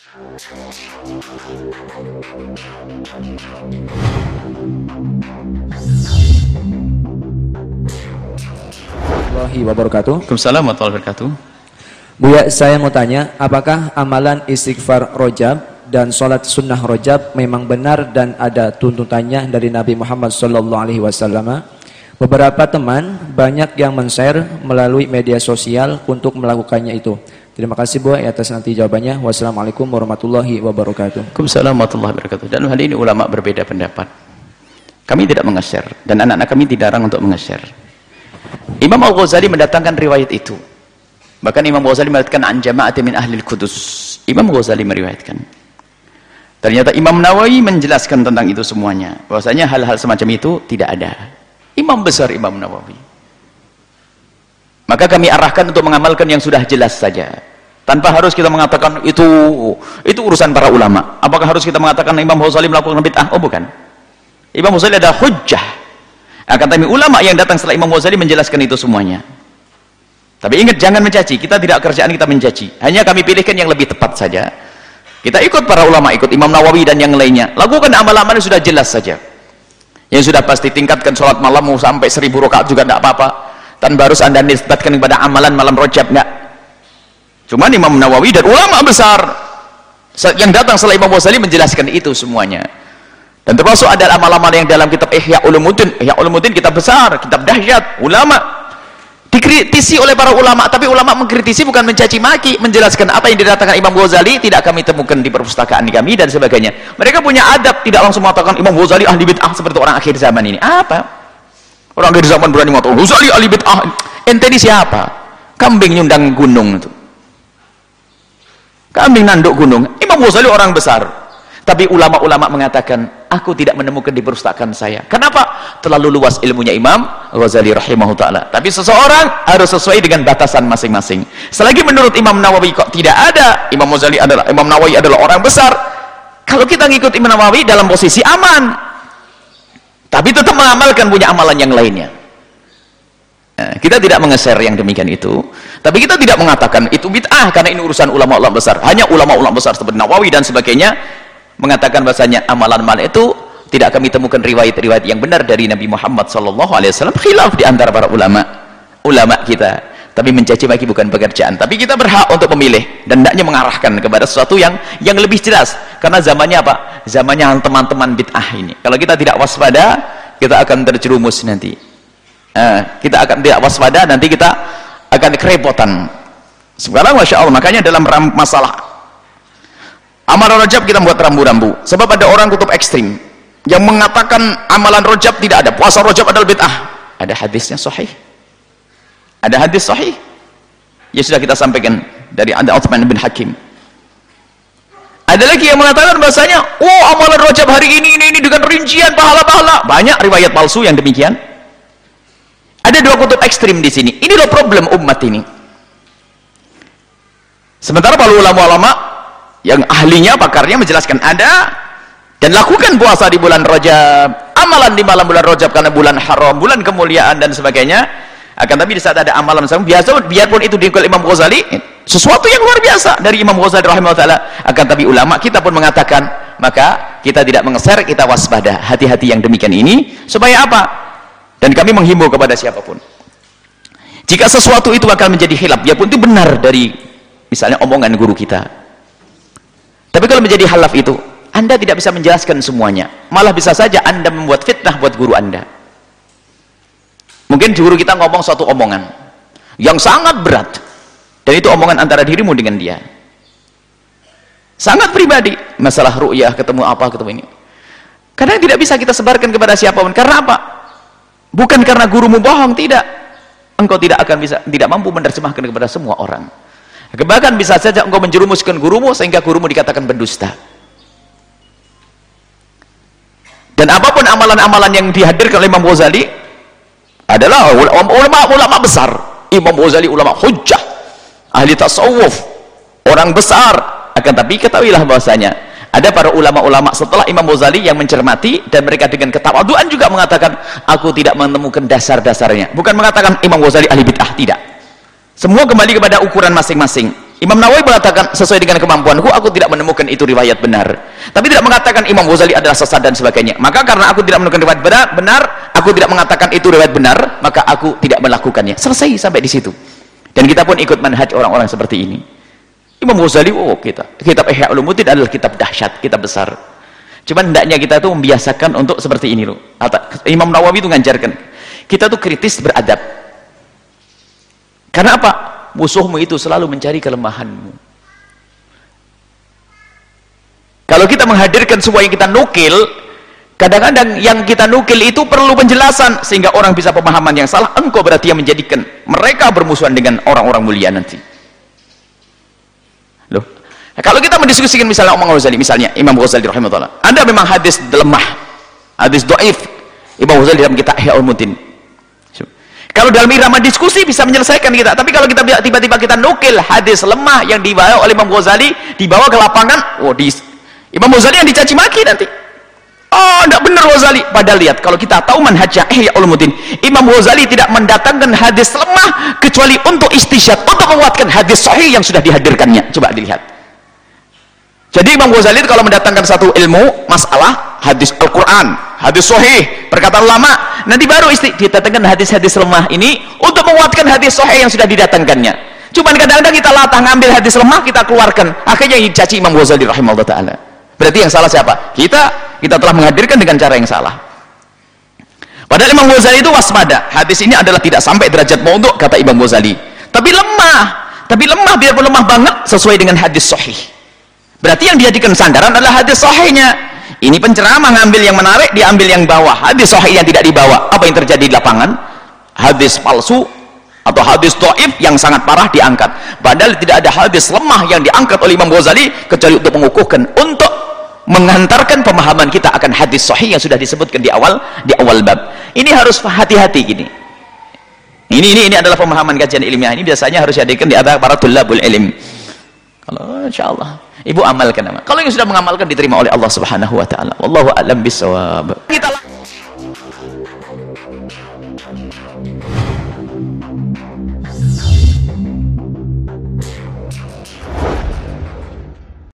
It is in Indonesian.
warahmatullahi wabarakatuh. Waalaikumsalam warahmatullahi wabarakatuh. Buya, saya mau tanya, apakah amalan istighfar rojab dan sholat sunnah rojab memang benar dan ada tuntutannya dari Nabi Muhammad Sallallahu Alaihi Wasallam? Beberapa teman banyak yang men-share melalui media sosial untuk melakukannya itu. Terima kasih Bu atas nanti jawabannya. Wassalamualaikum warahmatullahi wabarakatuh. Waalaikumsalam warahmatullahi wabarakatuh. Dan hal ini ulama berbeda pendapat. Kami tidak mengeser dan anak-anak kami dilarang untuk mengeser. Imam Al-Ghazali mendatangkan riwayat itu. Bahkan Imam Ghazali meriwayatkan an jama'ati min ahli kudus. Imam Ghazali meriwayatkan. Ternyata Imam Nawawi menjelaskan tentang itu semuanya. Bahwasanya hal-hal semacam itu tidak ada. Imam besar Imam Nawawi. Maka kami arahkan untuk mengamalkan yang sudah jelas saja. Tanpa harus kita mengatakan itu itu urusan para ulama. Apakah harus kita mengatakan Imam Ghazali melakukan bid'ah? Oh bukan. Imam Ghazali ada hujjah. Akan tapi ulama yang datang setelah Imam Ghazali menjelaskan itu semuanya. Tapi ingat jangan mencaci, kita tidak kerjaan kita mencaci. Hanya kami pilihkan yang lebih tepat saja. Kita ikut para ulama, ikut Imam Nawawi dan yang lainnya. Lakukan amal-amal yang sudah jelas saja. Yang sudah pasti tingkatkan sholat malam mau sampai seribu rakaat juga tidak apa-apa. Tanpa harus anda nisbatkan kepada amalan malam rojab enggak. Cuma Imam Nawawi dan ulama besar yang datang setelah Imam Ghazali menjelaskan itu semuanya. Dan termasuk ada amal-amal yang dalam kitab Ihya Ulumuddin. Ihya Ulumuddin kitab besar, kitab dahsyat, ulama dikritisi oleh para ulama tapi ulama mengkritisi bukan mencaci maki menjelaskan apa yang dikatakan Imam Ghazali tidak kami temukan di perpustakaan kami dan sebagainya mereka punya adab tidak langsung mengatakan Imam Ghazali ahli bid'ah seperti orang akhir zaman ini apa orang akhir zaman berani mengatakan Ghazali ahli bid'ah ente ini siapa kambing nyundang gunung itu kambing nanduk gunung Imam Ghazali orang besar tapi ulama-ulama mengatakan, aku tidak menemukan di perpustakaan saya. Kenapa? Terlalu luas ilmunya Imam Ghazali rahimahu ta'ala. Tapi seseorang harus sesuai dengan batasan masing-masing. Selagi menurut Imam Nawawi kok tidak ada, Imam Ghazali adalah, Imam Nawawi adalah orang besar. Kalau kita ngikut Imam Nawawi dalam posisi aman. Tapi tetap mengamalkan punya amalan yang lainnya. Nah, kita tidak mengeser yang demikian itu. Tapi kita tidak mengatakan itu bid'ah karena ini urusan ulama-ulama besar. Hanya ulama-ulama besar seperti Nawawi dan sebagainya mengatakan bahasanya amalan-amalan itu tidak kami temukan riwayat-riwayat yang benar dari Nabi Muhammad wasallam khilaf di antara para ulama ulama kita tapi mencaci maki bukan pekerjaan. Tapi kita berhak untuk memilih. Dan hendaknya mengarahkan kepada sesuatu yang yang lebih jelas. Karena zamannya apa? Zamannya teman-teman bid'ah ini. Kalau kita tidak waspada kita akan terjerumus nanti. Uh, kita akan tidak waspada nanti kita akan kerepotan. Sekarang Masya Allah makanya dalam masalah. Amalan rojab kita buat rambu-rambu. Sebab ada orang kutub ekstrim yang mengatakan amalan rojab tidak ada. Puasa rojab adalah bid'ah. Ada hadisnya sahih ada hadis sahih. Ya sudah kita sampaikan dari ada Uthman bin Hakim. Ada lagi yang mengatakan bahasanya oh amalan rojab hari ini ini, ini dengan rincian pahala-pahala. Banyak riwayat palsu yang demikian. Ada dua kutub ekstrim di sini. Ini loh problem umat ini. Sementara para ulama-ulama yang ahlinya pakarnya menjelaskan ada dan lakukan puasa di bulan Rajab amalan di malam bulan Rajab karena bulan haram bulan kemuliaan dan sebagainya akan tapi di saat ada amalan sama biasa biarpun itu diikut Imam Ghazali sesuatu yang luar biasa dari Imam Ghazali rahimahullah akan tapi ulama kita pun mengatakan maka kita tidak mengeser kita waspada. Hati-hati yang demikian ini. Supaya apa? Dan kami menghimbau kepada siapa pun. Jika sesuatu itu akan menjadi hilap biarpun itu benar dari misalnya omongan guru kita. Tapi kalau menjadi halaf itu, Anda tidak bisa menjelaskan semuanya. Malah bisa saja Anda membuat fitnah buat guru Anda. Mungkin guru kita ngomong suatu omongan yang sangat berat. Dan itu omongan antara dirimu dengan dia. Sangat pribadi. Masalah ru'yah, ketemu apa, ketemu ini. Karena tidak bisa kita sebarkan kepada siapa pun. Karena apa? Bukan karena gurumu bohong, tidak. Engkau tidak akan bisa, tidak mampu menerjemahkan kepada semua orang bahkan bisa saja engkau menjerumuskan gurumu sehingga gurumu dikatakan pendusta dan apa pun amalan-amalan yang dihadirkan oleh Imam Ghazali adalah ulama-ulama besar. Imam Ghazali ulama hujjah. Ahli tasawuf. Orang besar. Akan tapi ketahuilah bahwasanya ada para ulama-ulama setelah Imam Ghazali yang mencermati dan mereka dengan ketawaduan juga mengatakan aku tidak menemukan dasar-dasarnya. Bukan mengatakan Imam Ghazali ahli bid'ah tidak. Semua kembali kepada ukuran masing-masing. Imam Nawawi mengatakan sesuai dengan kemampuanku aku tidak menemukan itu riwayat benar. Tapi tidak mengatakan Imam Ghazali adalah sesat dan sebagainya. Maka karena aku tidak menemukan riwayat benar, benar aku tidak mengatakan itu riwayat benar maka aku tidak melakukannya. Selesai sampai di situ. Dan kita pun ikut manhaj orang-orang seperti ini. Imam Ghazali oh kita. Kitab Ihya Ulumuddin adalah kitab dahsyat kitab besar. Cuman hendaknya kita tuh membiasakan untuk seperti ini loh. Imam Nawawi itu ngajarkan kita tuh kritis beradab. Karena apa? Musuhmu itu selalu mencari kelemahanmu. Kalau kita menghadirkan semua yang kita nukil kadang-kadang yang kita nukil itu perlu penjelasan sehingga orang bisa pemahaman yang salah. Engkau berarti yang menjadikan mereka bermusuhan dengan orang-orang mulia nanti. Loh. Nah, kalau kita mendiskusikan misalnya Imam Ghazali misalnya Imam Ghazali rahimahullah. Ada memang hadis lemah hadis do'if. Imam Ghazali dalam kitab Ihya Ulumuddin kalau dalam irama diskusi bisa menyelesaikan kita. Tapi kalau kita tiba-tiba kita nukil hadis lemah yang dibawa oleh Imam Ghazali, dibawa ke lapangan, oh di Imam Ghazali yang dicaci maki nanti. Oh, tidak benar Ghazali. Padahal lihat, kalau kita tahu manhajnya eh ya ulumuddin, Imam Ghazali tidak mendatangkan hadis lemah kecuali untuk istisyad, untuk menguatkan hadis sahih yang sudah dihadirkannya. Coba dilihat. Jadi Imam Ghazali kalau mendatangkan satu ilmu, masalah, hadis Al-Quran, hadis sahih, perkataan ulama, nanti baru isti didatangkan hadis-hadis lemah ini untuk menguatkan hadis sahih yang sudah didatangkannya. Cuman kadang-kadang kita latah ngambil hadis lemah, kita keluarkan. Akhirnya yang dicaci Imam Ghazali rahimahullah ta'ala. Berarti yang salah siapa? Kita, kita telah menghadirkan dengan cara yang salah. Padahal Imam Ghazali itu waspada. Hadis ini adalah tidak sampai derajat maudhu kata Imam Ghazali. Tapi lemah. Tapi lemah biarpun lemah banget sesuai dengan hadis sahih. Berarti yang dijadikan sandaran adalah hadis sahihnya. Ini penceramah ngambil yang menarik, diambil yang bawah. Hadis sahih yang tidak dibawa. Apa yang terjadi di lapangan? Hadis palsu atau hadis doif yang sangat parah diangkat. Padahal tidak ada hadis lemah yang diangkat oleh Imam Ghazali kecuali untuk mengukuhkan, untuk mengantarkan pemahaman kita akan hadis sahih yang sudah disebutkan di awal di awal bab. Ini harus hati-hati gini. Ini ini ini adalah pemahaman kajian ilmiah ini biasanya harus dihadirkan di antara para tulabul ilm. Kalau insyaallah Ibu amalkan nama. Kalau yang sudah mengamalkan diterima oleh Allah Subhanahu wa taala. Wallahu a'lam bissawab. Kita